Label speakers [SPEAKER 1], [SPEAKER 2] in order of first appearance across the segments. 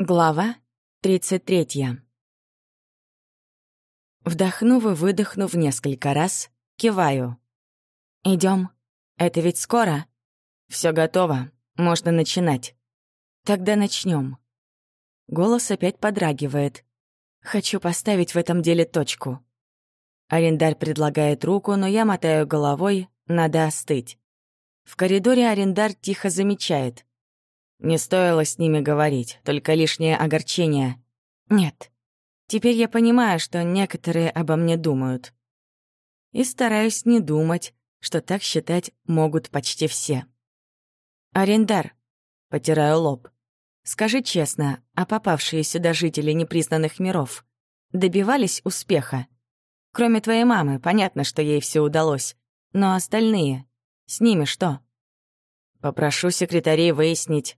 [SPEAKER 1] Глава 33. Вдохнув и выдохнув несколько раз, киваю. Идем. Это ведь скоро. Все готово. Можно начинать. Тогда начнем. Голос опять подрагивает. Хочу поставить в этом деле точку. Арендарь предлагает руку, но я мотаю головой, надо остыть. В коридоре арендар тихо замечает. Не стоило с ними говорить, только лишнее огорчение. Нет. Теперь я понимаю, что некоторые обо мне думают. И стараюсь не думать, что так считать могут почти все. «Арендар», — потираю лоб, — «скажи честно, а попавшие сюда жители непризнанных миров добивались успеха? Кроме твоей мамы, понятно, что ей все удалось, но остальные, с ними что?» «Попрошу секретарей выяснить,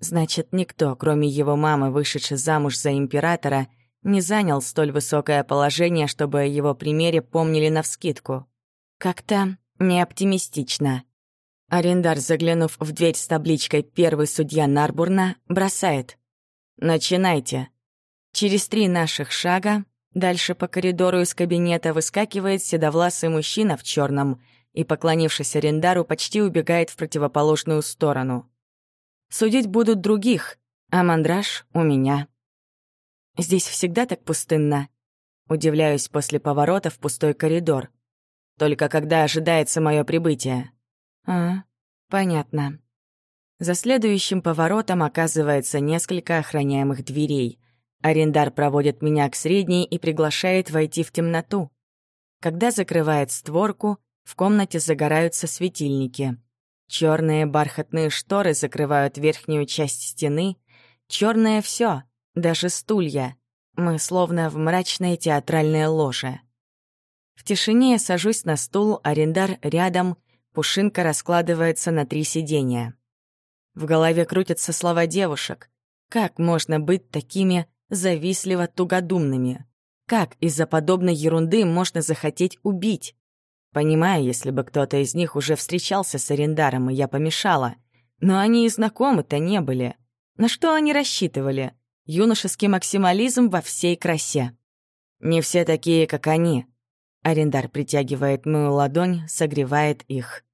[SPEAKER 1] Значит, никто, кроме его мамы, вышедшей замуж за императора, не занял столь высокое положение, чтобы о его примере помнили навскидку. Как-то неоптимистично. Арендар, заглянув в дверь с табличкой «Первый судья Нарбурна», бросает. «Начинайте». Через три наших шага дальше по коридору из кабинета выскакивает седовласый мужчина в черном и, поклонившись Арендару, почти убегает в противоположную сторону. Судить будут других, а мандраж у меня. Здесь всегда так пустынно. Удивляюсь после поворота в пустой коридор. Только когда ожидается мое прибытие. А, понятно. За следующим поворотом оказывается несколько охраняемых дверей. Арендар проводит меня к средней и приглашает войти в темноту. Когда закрывает створку, в комнате загораются светильники. Черные бархатные шторы закрывают верхнюю часть стены. Черное все, даже стулья. Мы словно в мрачной театральной ложе. В тишине я сажусь на стул, арендар рядом, пушинка раскладывается на три сиденья. В голове крутятся слова девушек. Как можно быть такими завистливо-тугодумными? Как из-за подобной ерунды можно захотеть убить? Понимаю, если бы кто-то из них уже встречался с арендаром, и я помешала. Но они и знакомы-то не были. На что они рассчитывали? Юношеский максимализм во всей красе. Не все такие, как они. Арендар притягивает мою ладонь, согревает их.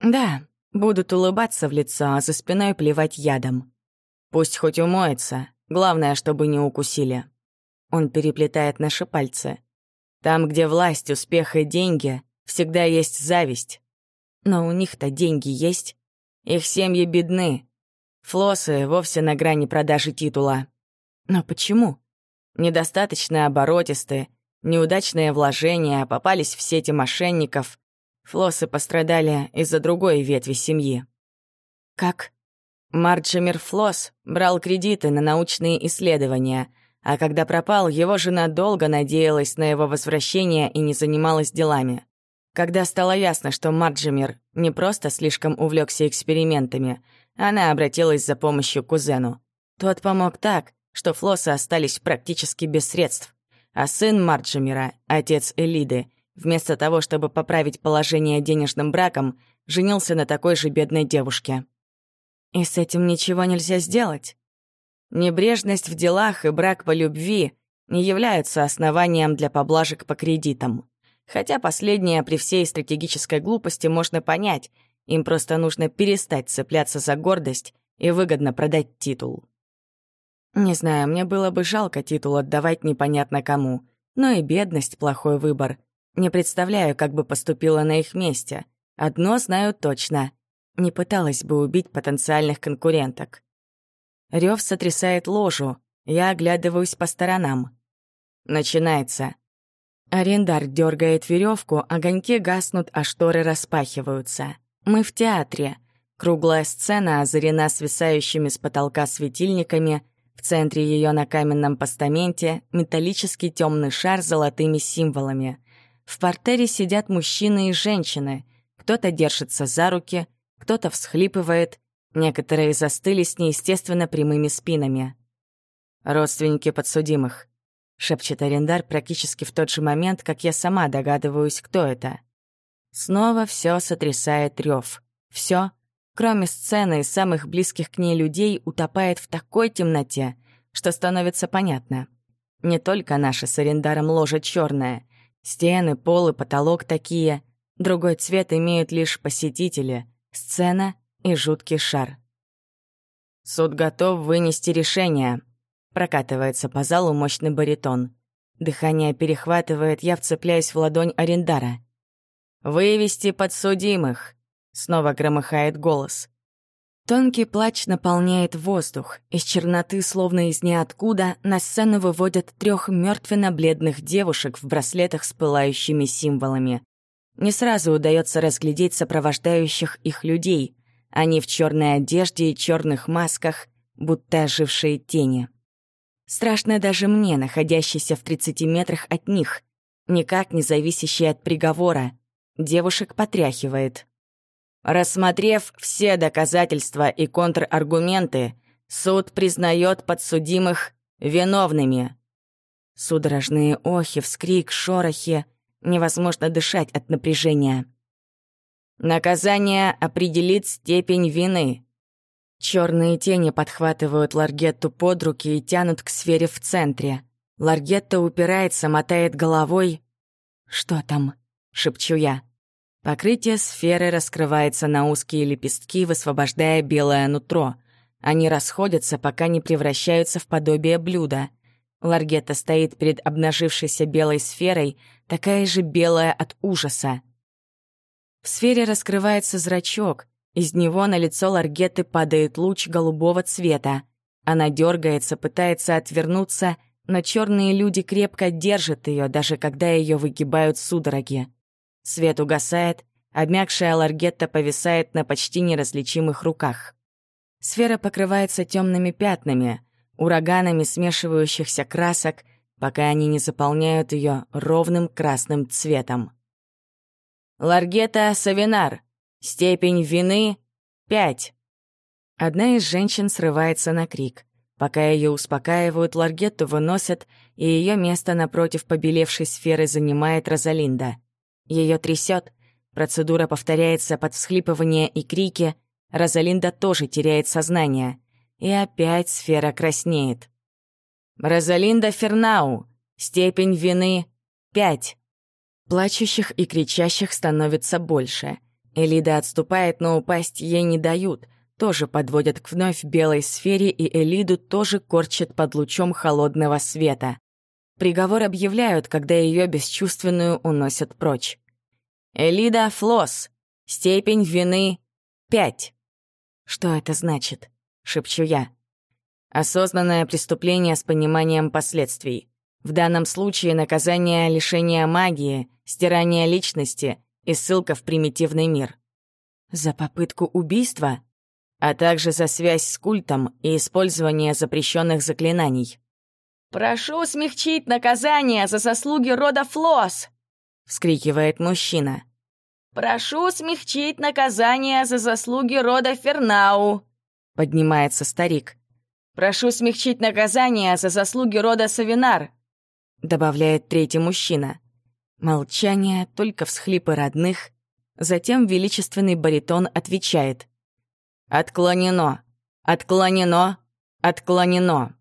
[SPEAKER 1] Да, будут улыбаться в лицо, а за спиной плевать ядом. Пусть хоть умоется, главное, чтобы не укусили. Он переплетает наши пальцы. Там, где власть, успех и деньги, Всегда есть зависть. Но у них-то деньги есть. Их семьи бедны. Флосы вовсе на грани продажи титула. Но почему? Недостаточно оборотисты, неудачные вложения, попались в сети мошенников. Флосы пострадали из-за другой ветви семьи. Как? Марджемир Флосс брал кредиты на научные исследования, а когда пропал, его жена долго надеялась на его возвращение и не занималась делами. Когда стало ясно, что Марджимир не просто слишком увлекся экспериментами, она обратилась за помощью к кузену. Тот помог так, что флосы остались практически без средств. А сын Марджимира, отец Элиды, вместо того, чтобы поправить положение денежным браком, женился на такой же бедной девушке. И с этим ничего нельзя сделать. Небрежность в делах и брак по любви не являются основанием для поблажек по кредитам. Хотя последнее при всей стратегической глупости можно понять, им просто нужно перестать цепляться за гордость и выгодно продать титул. Не знаю, мне было бы жалко титул отдавать непонятно кому, но и бедность — плохой выбор. Не представляю, как бы поступила на их месте. Одно знаю точно — не пыталась бы убить потенциальных конкуренток. Рёв сотрясает ложу, я оглядываюсь по сторонам. Начинается. Арендар дергает веревку, огоньки гаснут, а шторы распахиваются. Мы в театре. Круглая сцена озарена свисающими с потолка светильниками. В центре ее на каменном постаменте металлический темный шар с золотыми символами. В портере сидят мужчины и женщины. Кто-то держится за руки, кто-то всхлипывает, некоторые застыли с неестественно прямыми спинами. Родственники подсудимых. — шепчет арендар практически в тот же момент, как я сама догадываюсь, кто это. Снова все сотрясает рев. Все, кроме сцены и самых близких к ней людей, утопает в такой темноте, что становится понятно. Не только наша с арендаром ложа черная. Стены, пол и потолок такие. Другой цвет имеют лишь посетители, сцена и жуткий шар. «Суд готов вынести решение», — прокатывается по залу мощный баритон. Дыхание перехватывает, я вцепляюсь в ладонь арендара. «Вывести подсудимых!» — снова громыхает голос. Тонкий плач наполняет воздух. Из черноты, словно из ниоткуда, на сцену выводят трех мертвенно-бледных девушек в браслетах с пылающими символами. Не сразу удается разглядеть сопровождающих их людей. Они в черной одежде и черных масках, будто ожившие тени. Страшно даже мне, находящейся в 30 метрах от них, никак не зависящей от приговора. Девушек потряхивает. Рассмотрев все доказательства и контраргументы, суд признает подсудимых виновными. Судорожные охи, вскрик, шорохи. Невозможно дышать от напряжения. Наказание определит степень вины. Черные тени подхватывают Ларгетту под руки и тянут к сфере в центре. Ларгетта упирается, мотает головой. «Что там?» — шепчу я. Покрытие сферы раскрывается на узкие лепестки, высвобождая белое нутро. Они расходятся, пока не превращаются в подобие блюда. Ларгета стоит перед обнажившейся белой сферой, такая же белая от ужаса. В сфере раскрывается зрачок. Из него на лицо Ларгеты падает луч голубого цвета. Она дергается, пытается отвернуться, но черные люди крепко держат ее, даже когда ее выгибают судороги. Свет угасает, обмякшая ларгетта повисает на почти неразличимых руках. Сфера покрывается темными пятнами, ураганами смешивающихся красок, пока они не заполняют ее ровным красным цветом. Ларгета Савинар. Степень вины — пять. Одна из женщин срывается на крик. Пока ее успокаивают, Ларгетту выносят, и ее место напротив побелевшей сферы занимает Розалинда. Ее трясет. Процедура повторяется под всхлипывание и крики. Розалинда тоже теряет сознание. И опять сфера краснеет. Розалинда Фернау. Степень вины — пять. Плачущих и кричащих становится больше. Элида отступает, но упасть ей не дают. Тоже подводят к вновь белой сфере, и Элиду тоже корчат под лучом холодного света. Приговор объявляют, когда ее бесчувственную уносят прочь. Элида Флос. Степень вины — пять. Что это значит? Шепчу я. Осознанное преступление с пониманием последствий. В данном случае наказание лишения магии, стирание личности и ссылка в примитивный мир. За попытку убийства, а также за связь с культом и использование запрещенных заклинаний. «Прошу смягчить наказание за заслуги рода Флос!» — вскрикивает мужчина. «Прошу смягчить наказание за заслуги рода Фернау!» — поднимается старик. «Прошу смягчить наказание за заслуги рода Савинар!» — добавляет третий мужчина. Молчание, только всхлипы родных. Затем величественный баритон отвечает. «Отклонено! Отклонено! Отклонено!»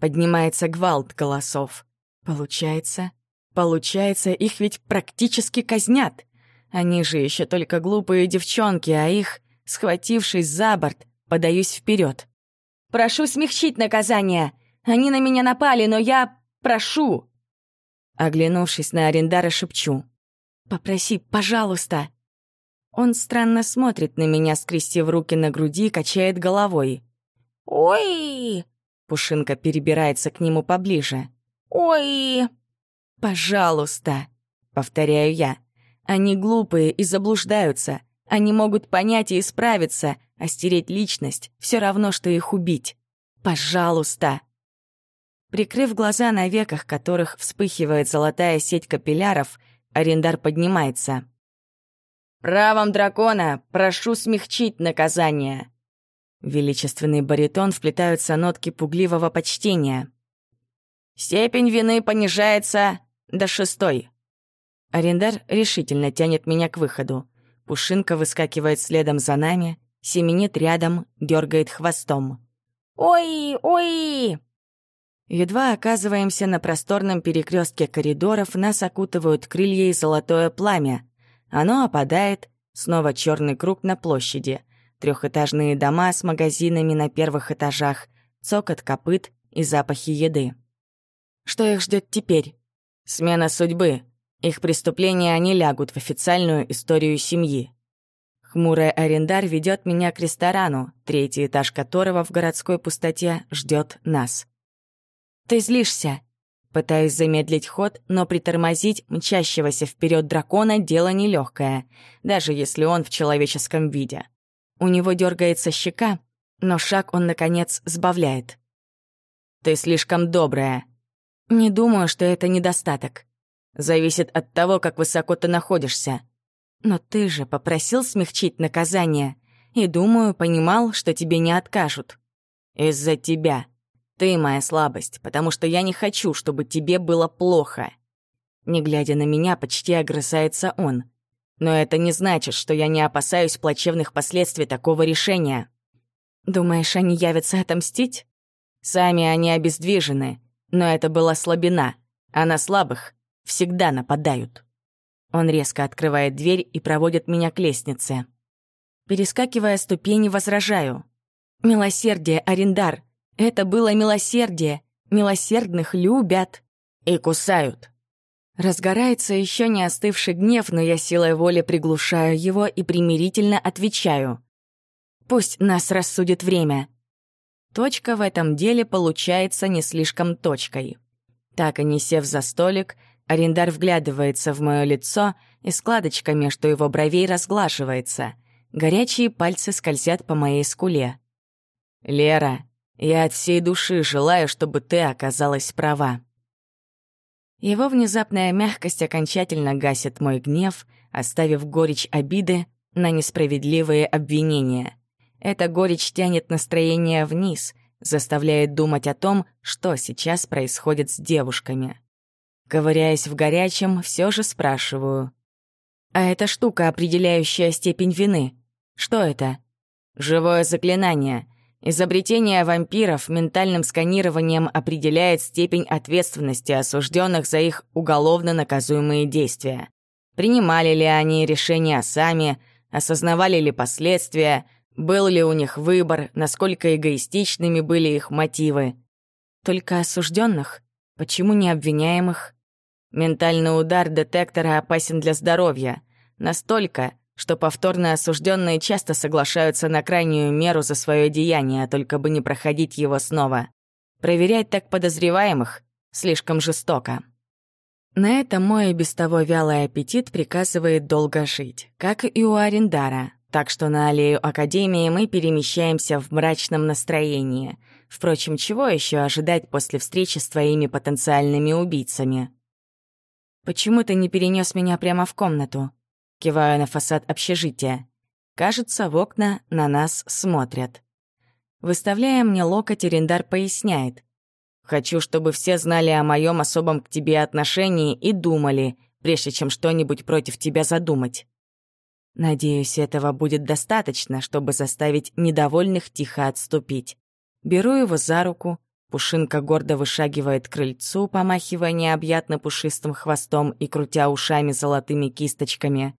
[SPEAKER 1] Поднимается гвалт голосов. Получается, получается, их ведь практически казнят. Они же еще только глупые девчонки, а их, схватившись за борт, подаюсь вперед. «Прошу смягчить наказание! Они на меня напали, но я прошу!» Оглянувшись на Арендара, шепчу. «Попроси, пожалуйста!» Он странно смотрит на меня, скрестив руки на груди, качает головой. «Ой!» Пушинка перебирается к нему поближе. «Ой!» «Пожалуйста!» — повторяю я. «Они глупые и заблуждаются. Они могут понять и исправиться, а стереть личность — все равно, что их убить. Пожалуйста!» Прикрыв глаза на веках, которых вспыхивает золотая сеть капилляров, арендар поднимается. «Правом дракона прошу смягчить наказание!» величественный баритон вплетаются нотки пугливого почтения. «Степень вины понижается до шестой». Арендар решительно тянет меня к выходу. Пушинка выскакивает следом за нами. семенит рядом, дергает хвостом.
[SPEAKER 2] «Ой, ой!»
[SPEAKER 1] Едва оказываемся на просторном перекрестке коридоров, нас окутывают крылья и золотое пламя. Оно опадает, снова черный круг на площади. Трехэтажные дома с магазинами на первых этажах, цокот копыт и запахи еды. Что их ждет теперь? Смена судьбы. Их преступления они лягут в официальную историю семьи. Хмурый арендар ведет меня к ресторану, третий этаж которого в городской пустоте ждет нас. «Ты злишься?» Пытаюсь замедлить ход, но притормозить мчащегося вперед дракона дело нелегкое, даже если он в человеческом виде. У него дергается щека, но шаг он, наконец, сбавляет. «Ты слишком добрая». «Не думаю, что это недостаток. Зависит от того, как высоко ты находишься. Но ты же попросил смягчить наказание, и, думаю, понимал, что тебе не откажут. Из-за тебя». Ты моя слабость, потому что я не хочу, чтобы тебе было плохо. Не глядя на меня, почти огрызается он. Но это не значит, что я не опасаюсь плачевных последствий такого решения. Думаешь, они явятся отомстить? Сами они обездвижены, но это была слабина, а на слабых всегда нападают. Он резко открывает дверь и проводит меня к лестнице. Перескакивая ступени, возражаю. «Милосердие, Арендар, это было милосердие. Милосердных любят и кусают. Разгорается еще не остывший гнев, но я силой воли приглушаю его и примирительно отвечаю. Пусть нас рассудит время. Точка в этом деле получается не слишком точкой. Так и не сев за столик, арендар вглядывается в мое лицо, и складочка между его бровей разглаживается. Горячие пальцы скользят по моей скуле. «Лера, я от всей души желаю, чтобы ты оказалась права». Его внезапная мягкость окончательно гасит мой гнев, оставив горечь обиды на несправедливые обвинения. Эта горечь тянет настроение вниз, заставляет думать о том, что сейчас происходит с девушками. Ковыряясь в горячем, все же спрашиваю. «А эта штука, определяющая степень вины, что это?» «Живое заклинание. Изобретение вампиров ментальным сканированием определяет степень ответственности осужденных за их уголовно наказуемые действия. Принимали ли они решения сами, осознавали ли последствия, был ли у них выбор, насколько эгоистичными были их мотивы. Только осужденных? Почему не обвиняемых? Ментальный удар детектора опасен для здоровья. Настолько, что повторно осужденные часто соглашаются на крайнюю меру за свое деяние, только бы не проходить его снова. Проверять так подозреваемых слишком жестоко. На это мой без того вялый аппетит приказывает долго жить, как и у Арендара, так что на аллею Академии мы перемещаемся в мрачном настроении. Впрочем, чего еще ожидать после встречи с твоими потенциальными убийцами? «Почему ты не перенес меня прямо в комнату?» Киваю на фасад общежития. Кажется, в окна на нас смотрят. Выставляя мне локоть, Рендар поясняет. «Хочу, чтобы все знали о моем особом к тебе отношении и думали, прежде чем что-нибудь против тебя задумать. Надеюсь, этого будет достаточно, чтобы заставить недовольных тихо отступить. Беру его за руку, Пушинка гордо вышагивает к крыльцу, помахивая необъятно пушистым хвостом и крутя ушами золотыми кисточками.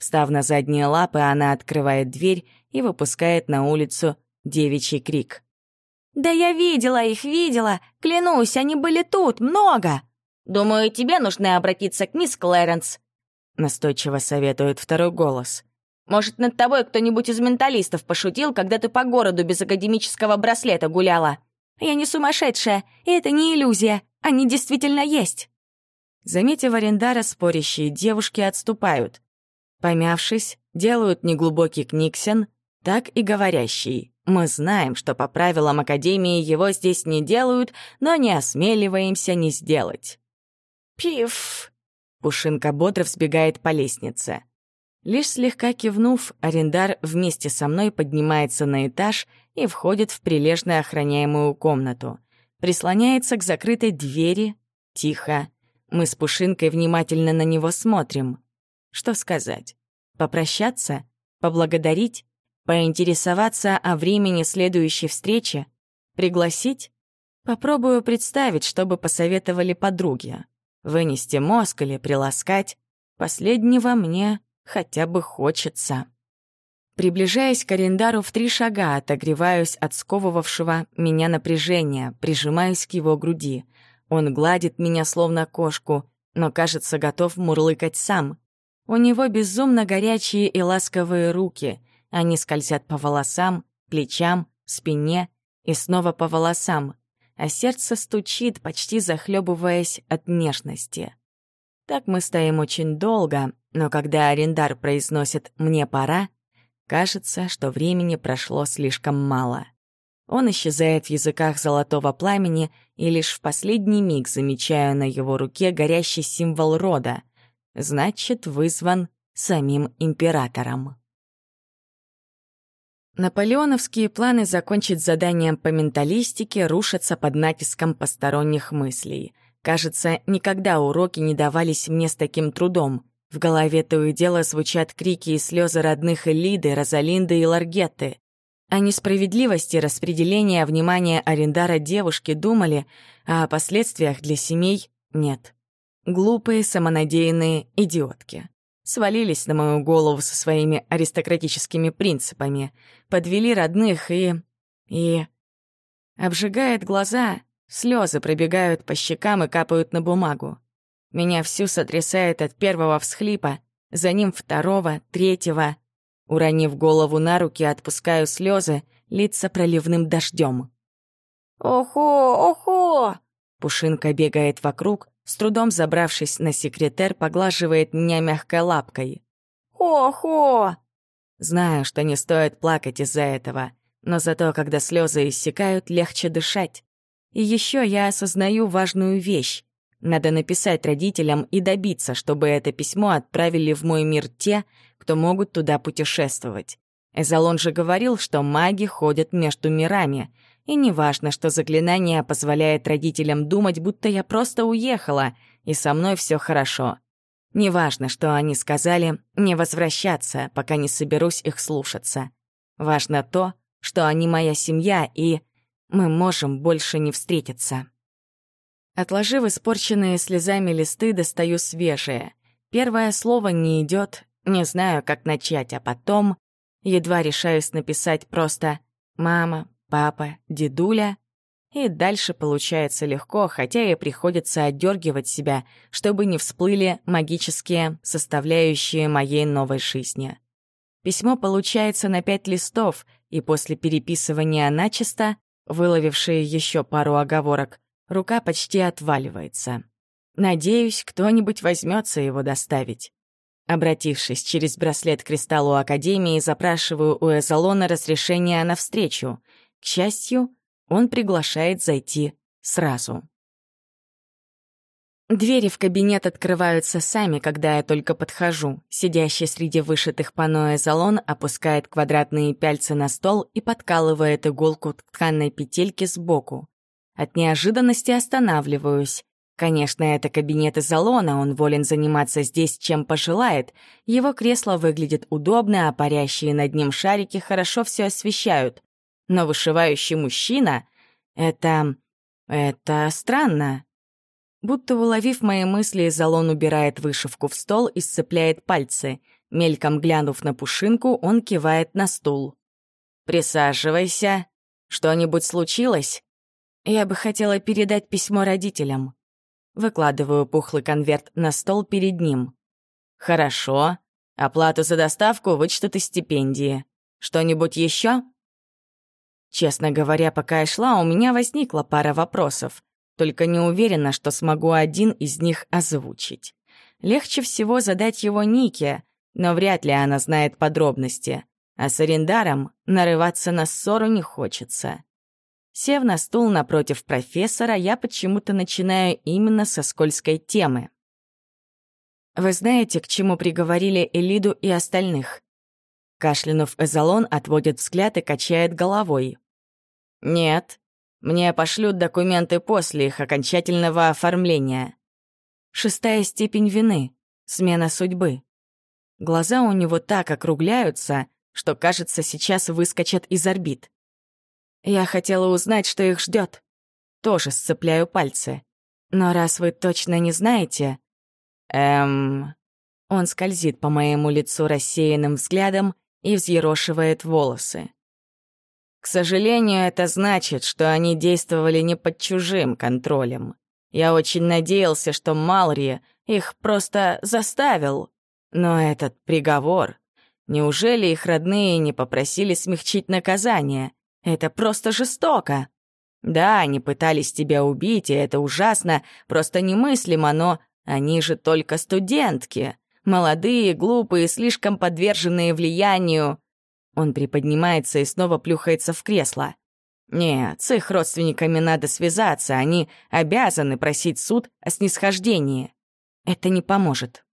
[SPEAKER 1] Встав на задние лапы, она открывает дверь и выпускает на улицу девичий крик.
[SPEAKER 2] «Да я видела их, видела! Клянусь, они были тут, много! Думаю, тебе нужно обратиться к мисс Клэренс», — настойчиво советует второй голос. «Может, над тобой кто-нибудь из менталистов пошутил, когда ты по городу без академического браслета гуляла? Я не сумасшедшая, и это не иллюзия, они действительно есть».
[SPEAKER 1] Заметив Арендара, спорящие девушки отступают. Помявшись, делают неглубокий книгсен, так и говорящий. Мы знаем, что по правилам Академии его здесь не делают, но не осмеливаемся не сделать.
[SPEAKER 2] «Пиф!»
[SPEAKER 1] Пушинка бодро взбегает по лестнице. Лишь слегка кивнув, арендар вместе со мной поднимается на этаж и входит в прилежно охраняемую комнату. Прислоняется к закрытой двери, тихо. Мы с Пушинкой внимательно на него смотрим. Что сказать? Попрощаться? Поблагодарить? Поинтересоваться о времени следующей встречи? Пригласить? Попробую представить, чтобы посоветовали подруги. Вынести мозг или приласкать. Последнего мне хотя бы хочется. Приближаясь к арендару в три шага, отогреваюсь от сковывавшего меня напряжения, прижимаюсь к его груди. Он гладит меня словно кошку, но, кажется, готов мурлыкать сам. У него безумно горячие и ласковые руки. Они скользят по волосам, плечам, спине и снова по волосам, а сердце стучит, почти захлебываясь от нежности. Так мы стоим очень долго, но когда арендар произносит «мне пора», кажется, что времени прошло слишком мало. Он исчезает в языках золотого пламени, и лишь в последний миг замечаю на его руке горящий символ рода. Значит, вызван самим императором. Наполеоновские планы закончить заданием по менталистике рушатся под натиском посторонних мыслей. Кажется, никогда уроки не давались мне с таким трудом. В голове то и дело звучат крики и слезы родных Элиды, Розалинды и Ларгетты. О несправедливости распределения внимания арендара девушки думали, а о последствиях для семей — нет. Глупые, самонадеянные идиотки. Свалились на мою голову со своими аристократическими принципами, подвели родных и... и... Обжигает глаза, слезы пробегают по щекам и капают на бумагу. Меня всю сотрясает от первого всхлипа, за ним второго, третьего — Уронив голову на руки, отпускаю слезы, лица проливным дождем.
[SPEAKER 2] «Охо, охо!»
[SPEAKER 1] Пушинка бегает вокруг, с трудом забравшись на секретер, поглаживает меня мягкой лапкой.
[SPEAKER 2] «Охо!»
[SPEAKER 1] Знаю, что не стоит плакать из-за этого, но зато, когда слезы иссякают, легче дышать. И еще я осознаю важную вещь. Надо написать родителям и добиться, чтобы это письмо отправили в мой мир те, кто могут туда путешествовать. Эзолон же говорил, что маги ходят между мирами, и неважно, что заклинание позволяет родителям думать, будто я просто уехала, и со мной все хорошо. Неважно, что они сказали не возвращаться, пока не соберусь их слушаться. Важно то, что они моя семья, и мы можем больше не встретиться. Отложив испорченные слезами листы, достаю свежие. Первое слово не идет, не знаю, как начать, а потом едва решаюсь написать просто «мама», «папа», «дедуля». И дальше получается легко, хотя и приходится отдергивать себя, чтобы не всплыли магические составляющие моей новой жизни. Письмо получается на пять листов, и после переписывания начисто, выловившие еще пару оговорок, рука почти отваливается. Надеюсь, кто-нибудь возьмется его доставить. Обратившись через браслет кристаллу Академии, запрашиваю у Эзолона разрешение на встречу. К счастью, он приглашает зайти сразу. Двери в кабинет открываются сами, когда я только подхожу. Сидящий среди вышитых панно Эзолон опускает квадратные пяльцы на стол и подкалывает иголку тканной петельки сбоку. От неожиданности останавливаюсь. Конечно, это кабинет из салона, он волен заниматься здесь, чем пожелает. Его кресло выглядит удобно, а парящие над ним шарики хорошо все освещают. Но вышивающий мужчина — это... это странно. Будто уловив мои мысли, Залон убирает вышивку в стол и сцепляет пальцы. Мельком глянув на пушинку, он кивает на стул. «Присаживайся. Что-нибудь случилось?» Я бы хотела передать письмо родителям. Выкладываю пухлый конверт на стол перед ним. Хорошо. Оплату за доставку вычтут из стипендии. Что-нибудь еще? Честно говоря, пока я шла, у меня возникла пара вопросов. Только не уверена, что смогу один из них озвучить. Легче всего задать его Нике, но вряд ли она знает подробности. А с арендаром нарываться на ссору не хочется. Сев на стул напротив профессора, я почему-то начинаю именно со скользкой темы. «Вы знаете, к чему приговорили Элиду и остальных?» Кашлянув Эзолон отводит взгляд и качает головой. «Нет. Мне пошлют документы после их окончательного оформления. Шестая степень вины. Смена судьбы». Глаза у него так округляются, что, кажется, сейчас выскочат из орбит. Я хотела узнать, что их ждет. Тоже сцепляю пальцы. Но раз вы точно не знаете... Эм... Он скользит по моему лицу рассеянным взглядом и взъерошивает волосы. К сожалению, это значит, что они действовали не под чужим контролем. Я очень надеялся, что Малри их просто заставил. Но этот приговор... Неужели их родные не попросили смягчить наказание? Это просто жестоко. Да, они пытались тебя убить, и это ужасно, просто немыслимо, но они же только студентки. Молодые, глупые, слишком подверженные влиянию. Он приподнимается и снова плюхается в кресло. Нет, с их родственниками надо связаться, они обязаны просить суд о снисхождении. Это не поможет.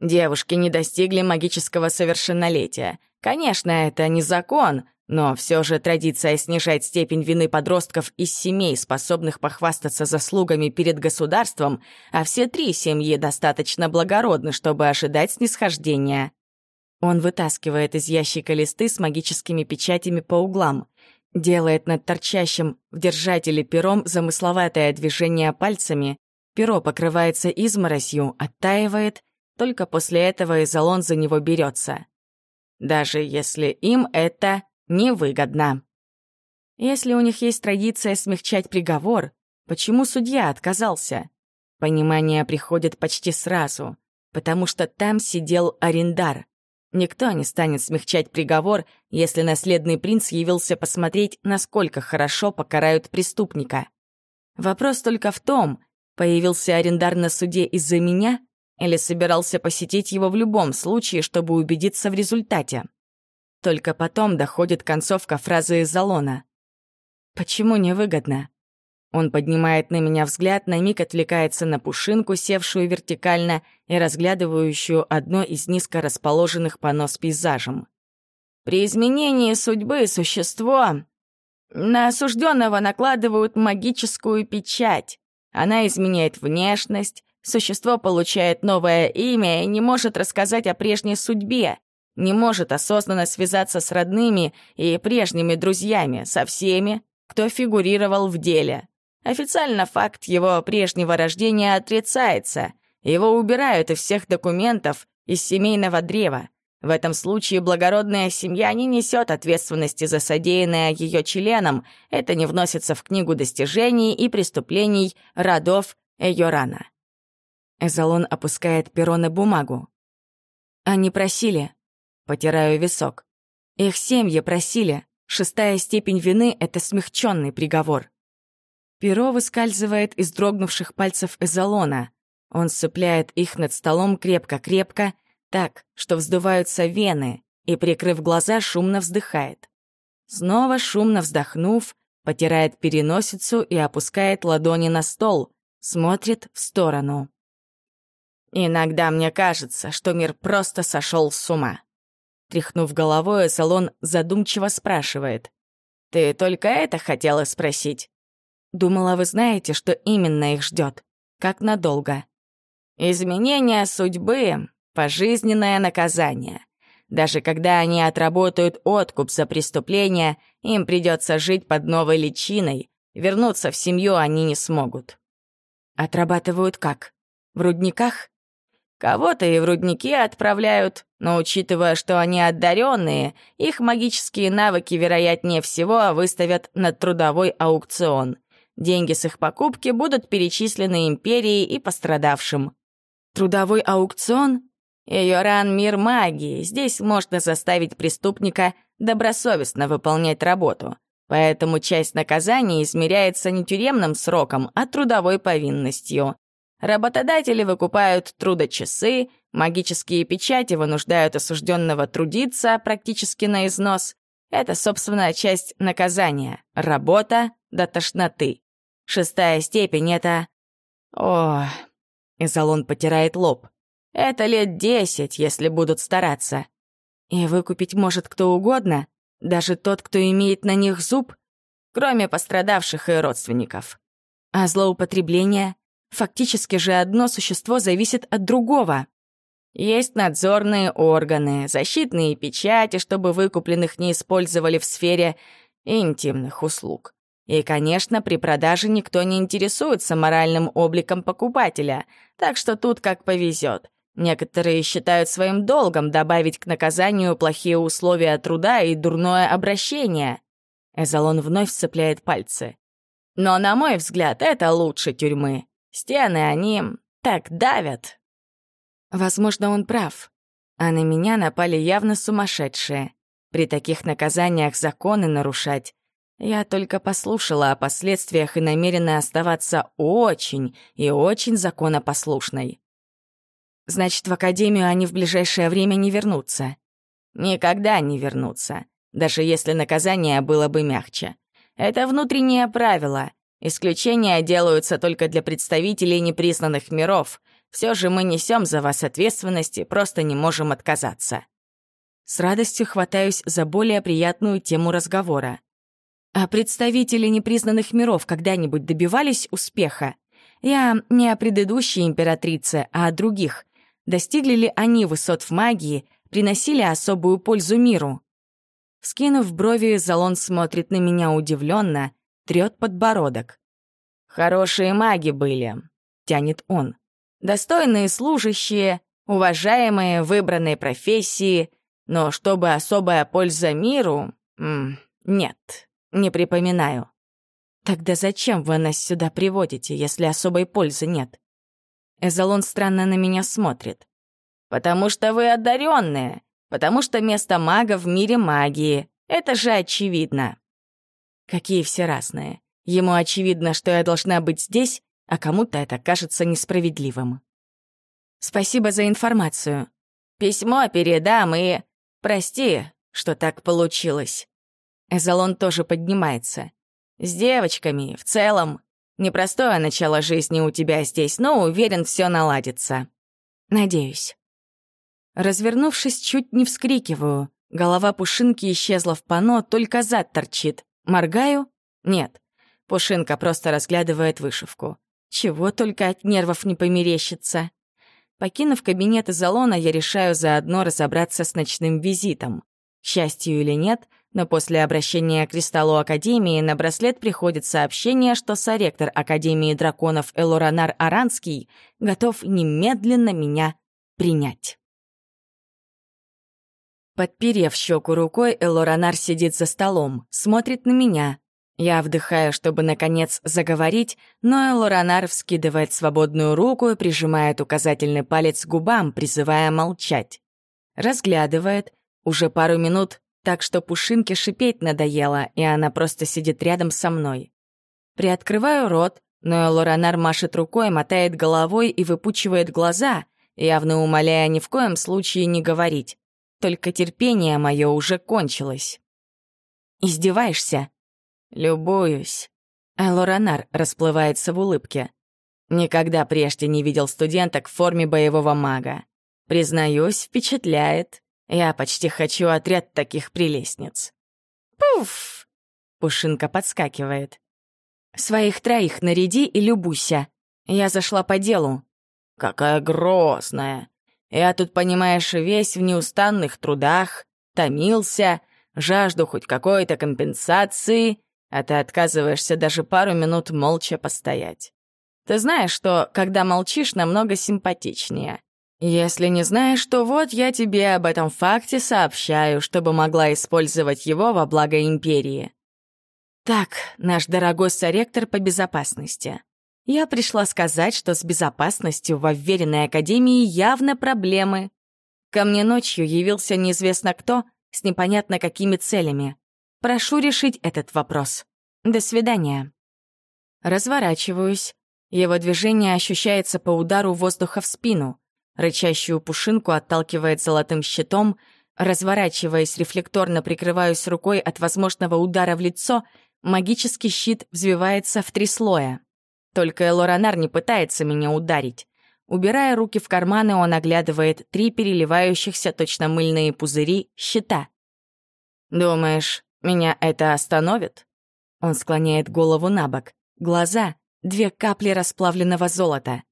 [SPEAKER 1] Девушки не достигли магического совершеннолетия. Конечно, это не закон, но все же традиция снижать степень вины подростков из семей, способных похвастаться заслугами перед государством, а все три семьи достаточно благородны, чтобы ожидать снисхождения. Он вытаскивает из ящика листы с магическими печатями по углам, делает над торчащим в держателе пером замысловатое движение пальцами, перо покрывается изморосью, оттаивает, только после этого изолон за него берется. Даже если им это невыгодно. Если у них есть традиция смягчать приговор, почему судья отказался? Понимание приходит почти сразу, потому что там сидел арендар. Никто не станет смягчать приговор, если наследный принц явился посмотреть, насколько хорошо покарают преступника. Вопрос только в том, появился арендар на суде из-за меня или собирался посетить его в любом случае, чтобы убедиться в результате. Только потом доходит концовка фразы из залона. «Почему невыгодно?» Он поднимает на меня взгляд, на миг отвлекается на пушинку, севшую вертикально и разглядывающую одно из низко расположенных панно с пейзажем. При изменении судьбы существо на осужденного накладывают магическую печать. Она изменяет внешность, существо получает новое имя и не может рассказать о прежней судьбе, не может осознанно связаться с родными и прежними друзьями, со всеми, кто фигурировал в деле. Официально факт его прежнего рождения отрицается. Его убирают из всех документов, из семейного древа. В этом случае благородная семья не несет ответственности за содеянное ее членам, это не вносится в книгу достижений и преступлений родов Эйорана. Эзолон опускает перо на бумагу. Они просили. Потираю висок. Их семьи просили. Шестая степень вины — это смягченный приговор. Перо выскальзывает из дрогнувших пальцев эзолона. Он сцепляет их над столом крепко-крепко, так, что вздуваются вены, и, прикрыв глаза, шумно вздыхает. Снова шумно вздохнув, потирает переносицу и опускает ладони на стол, смотрит в сторону. «Иногда мне кажется, что мир просто сошел с ума». Тряхнув головой, салон задумчиво спрашивает. «Ты только это хотела спросить?» Думала, вы знаете, что именно их ждет. Как надолго. Изменение судьбы — пожизненное наказание. Даже когда они отработают откуп за преступление, им придется жить под новой личиной. Вернуться в семью они не смогут. Отрабатывают как? В рудниках? Кого-то и в рудники отправляют, но учитывая, что они одаренные, их магические навыки, вероятнее всего, выставят на трудовой аукцион. Деньги с их покупки будут перечислены империи и пострадавшим. Трудовой аукцион? Йоран — мир магии. Здесь можно заставить преступника добросовестно выполнять работу. Поэтому часть наказания измеряется не тюремным сроком, а трудовой повинностью. Работодатели выкупают трудочасы, магические печати вынуждают осужденного трудиться практически на износ. Это, собственно, часть наказания — работа до тошноты. Шестая степень — это... О, Изолон потирает лоб. Это лет десять, если будут стараться. И выкупить может кто угодно, даже тот, кто имеет на них зуб, кроме пострадавших и родственников. А злоупотребление? Фактически же одно существо зависит от другого.
[SPEAKER 2] Есть надзорные органы, защитные печати, чтобы выкупленных не использовали в сфере интимных услуг. И, конечно, при продаже никто не интересуется моральным обликом покупателя, так что тут как повезет. Некоторые считают своим долгом добавить к наказанию плохие условия труда и дурное обращение. Эзолон вновь сцепляет пальцы. Но, на мой взгляд, это лучше тюрьмы. Стены они так давят.
[SPEAKER 1] Возможно, он прав. А на меня напали явно сумасшедшие. При таких наказаниях законы нарушать. Я только послушала о последствиях и намерена оставаться очень и очень законопослушной. Значит, в академию они в ближайшее время не вернутся.
[SPEAKER 2] Никогда не вернутся, даже если наказание было бы мягче. Это внутреннее правило. Исключения делаются только для представителей непризнанных миров. Все же мы несем за вас ответственность и просто не можем отказаться.
[SPEAKER 1] С радостью хватаюсь за более приятную тему разговора. А представители непризнанных миров когда-нибудь добивались успеха? Я не о предыдущей императрице, а о других. Достигли ли они высот в магии, приносили особую пользу миру? Скинув брови, Залон смотрит на меня удивленно, трёт подбородок.
[SPEAKER 2] «Хорошие маги были», — тянет он. «Достойные служащие, уважаемые выбранные профессии, но чтобы особая польза миру... Нет, не припоминаю».
[SPEAKER 1] «Тогда зачем вы нас сюда приводите, если особой пользы нет?» Эзолон странно на меня смотрит.
[SPEAKER 2] «Потому что вы одаренные, потому что место мага в мире магии. Это же очевидно».
[SPEAKER 1] Какие все разные. Ему очевидно, что я должна быть здесь, а кому-то это кажется несправедливым. Спасибо за информацию.
[SPEAKER 2] Письмо передам и... Прости, что так получилось.
[SPEAKER 1] Эзолон тоже поднимается.
[SPEAKER 2] С девочками, в целом. Непростое начало жизни у тебя здесь, но уверен, все наладится.
[SPEAKER 1] Надеюсь. Развернувшись, чуть не вскрикиваю. Голова Пушинки исчезла в пано, только зад торчит. Моргаю? Нет. Пушинка просто разглядывает вышивку. Чего только от нервов не померещится. Покинув кабинет Изолона, я решаю заодно разобраться с ночным визитом. К счастью или нет, но после обращения к Кристаллу Академии на браслет приходит сообщение, что соректор Академии драконов Элоранар Аранский готов немедленно меня принять. Подперев щеку рукой, Элоранар сидит за столом, смотрит на меня. Я вдыхаю, чтобы, наконец, заговорить, но Элоранар вскидывает свободную руку и прижимает указательный палец к губам, призывая молчать. Разглядывает. Уже пару минут так что Пушинке шипеть надоело, и она просто сидит рядом со мной. Приоткрываю рот, но Лоранар машет рукой, мотает головой и выпучивает глаза, явно умоляя ни в коем случае не говорить. Только терпение мое уже кончилось. «Издеваешься?» «Любуюсь». А Лоранар расплывается в улыбке. Никогда прежде не видел студенток в форме боевого мага. Признаюсь, впечатляет. Я почти хочу отряд таких прелестниц. Пуф! Пушинка подскакивает. Своих троих наряди и любуйся. Я зашла по делу. Какая грозная. Я тут, понимаешь, весь в неустанных трудах, томился, жажду хоть какой-то компенсации, а ты отказываешься даже пару минут молча постоять. Ты знаешь, что, когда молчишь, намного симпатичнее. Если не знаешь, то вот я тебе об этом факте сообщаю, чтобы могла использовать его во благо Империи. Так, наш дорогой соректор по безопасности. Я пришла сказать, что с безопасностью во вверенной Академии явно проблемы. Ко мне ночью явился неизвестно кто с непонятно какими целями. Прошу решить этот вопрос. До свидания. Разворачиваюсь. Его движение ощущается по удару воздуха в спину — Рычащую пушинку отталкивает золотым щитом, разворачиваясь, рефлекторно прикрываюсь рукой от возможного удара в лицо, магический щит взвивается в три слоя. Только Элоранар не пытается меня ударить. Убирая руки в карманы, он оглядывает три переливающихся точно мыльные пузыри щита. «Думаешь, меня это остановит?» Он склоняет голову на бок. Глаза — две капли расплавленного золота.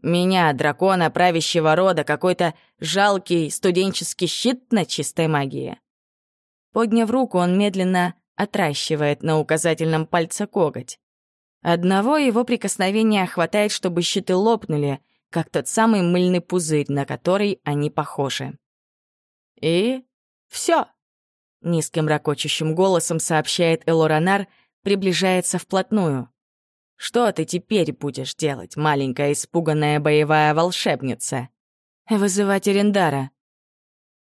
[SPEAKER 1] Меня, дракона правящего рода, какой-то жалкий студенческий щит на чистой магии. Подняв руку, он медленно отращивает на указательном пальце коготь. Одного его прикосновения хватает, чтобы щиты лопнули, как тот самый мыльный пузырь, на который они похожи. И все. Низким ракочущим голосом сообщает Элоранар, приближается вплотную. «Что ты теперь будешь делать, маленькая испуганная боевая волшебница?» «Вызывать Эрендара».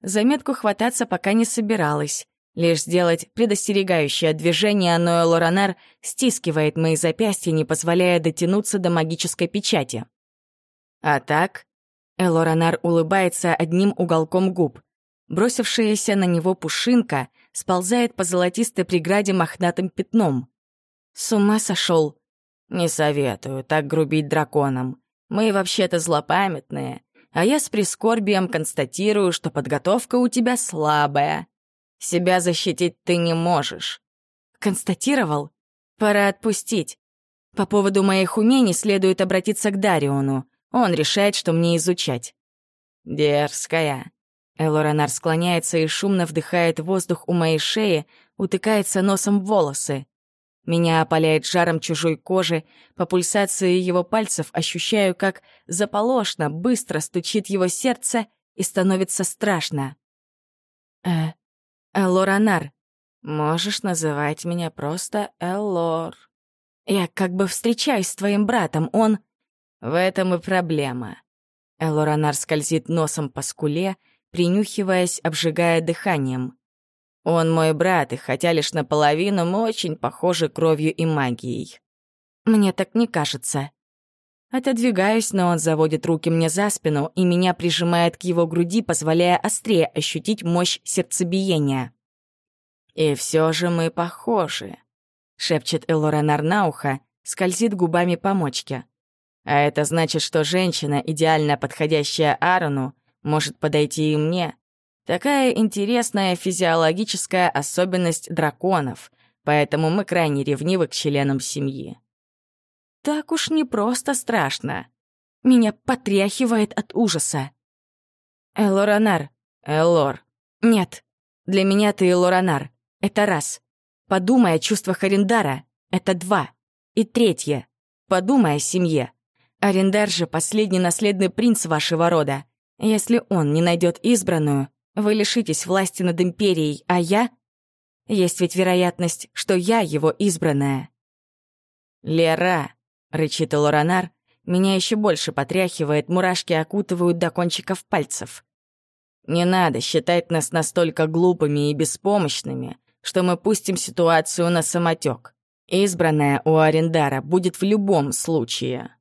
[SPEAKER 1] Заметку хвататься пока не собиралась. Лишь сделать предостерегающее движение, но Элоранар стискивает мои запястья, не позволяя дотянуться до магической печати. А так, Элоранар улыбается одним уголком губ. Бросившаяся на него пушинка сползает по золотистой преграде мохнатым пятном. С ума сошел. Не советую так грубить драконам. Мы вообще-то злопамятные, а я с прискорбием констатирую, что подготовка у тебя слабая. Себя защитить ты не можешь. Констатировал? Пора отпустить. По поводу моих умений следует обратиться к Дариону. Он решает, что мне изучать. Дерзкая. Элоранар склоняется и шумно вдыхает воздух у моей шеи, утыкается носом в волосы. Меня опаляет жаром чужой кожи, по пульсации его пальцев ощущаю, как заполошно, быстро стучит его сердце и становится страшно. «Э, Элоранар, можешь называть меня просто Элор. Я как бы встречаюсь с твоим братом, он...» «В этом и проблема». Элоранар скользит носом по скуле, принюхиваясь, обжигая дыханием. Он мой брат, и хотя лишь наполовину, мы очень похожи кровью и магией. Мне так не кажется. Отодвигаюсь, но он заводит руки мне за спину и меня прижимает к его груди, позволяя острее ощутить мощь сердцебиения. «И все же мы похожи», — шепчет Элоранар на ухо, скользит губами по мочке. «А это значит, что женщина, идеально подходящая Аарону, может подойти и мне. Такая интересная физиологическая особенность драконов, поэтому мы крайне ревнивы к членам семьи. Так уж не просто страшно. Меня потряхивает от ужаса. Элоранар. Элор. Нет. Для меня ты Элоранар. Это раз. Подумай о чувствах Арендара. Это два. И третье. Подумай о семье. Арендар же последний наследный принц вашего рода. Если он не найдет избранную, вы лишитесь власти над империей, а я? Есть ведь вероятность, что я его избранная. «Лера!» — рычит Лоранар. Меня еще больше потряхивает, мурашки окутывают до кончиков пальцев. «Не надо считать нас настолько глупыми и беспомощными, что мы пустим ситуацию на самотек. Избранная у Арендара будет в любом случае».